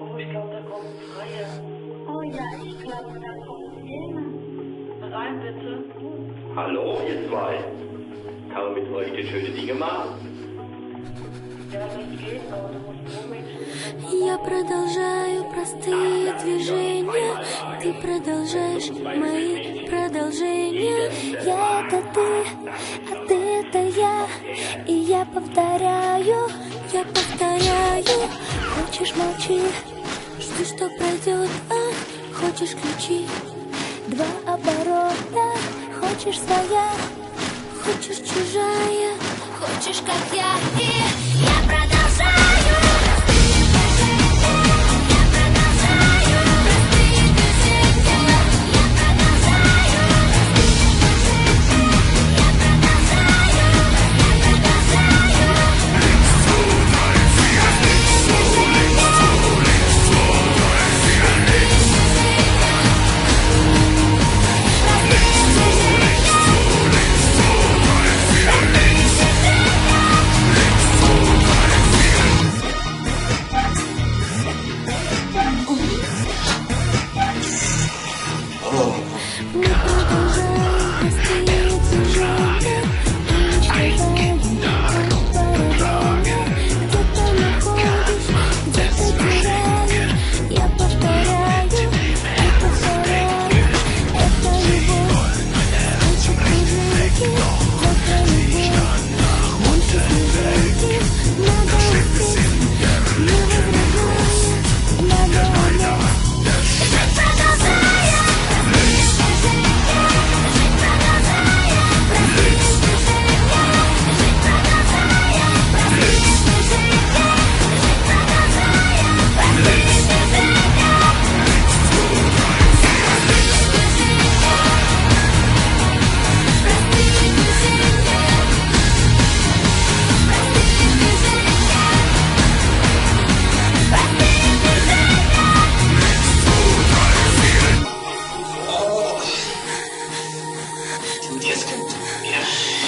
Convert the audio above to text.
Oh, ich glaube, da kommt ein Freier. Oh ja, ich glaube, da kommt jemand. Rein bitte. Hallo, ihr zwei. Kann man mit euch die schöne Dinge machen? Ja, das geht, aber du musst rummenschen. Я продолжаю простые движения, ты продолжаешь мои продолжения. Я это ты, а ты это я, и я повторяю, я повторяю. Хочешь молчи, жди, что пройдет, а? Хочешь ключи. Два оборота, хочешь своя, хочешь чужая, хочешь как я, и я продолжаю. Детка, я...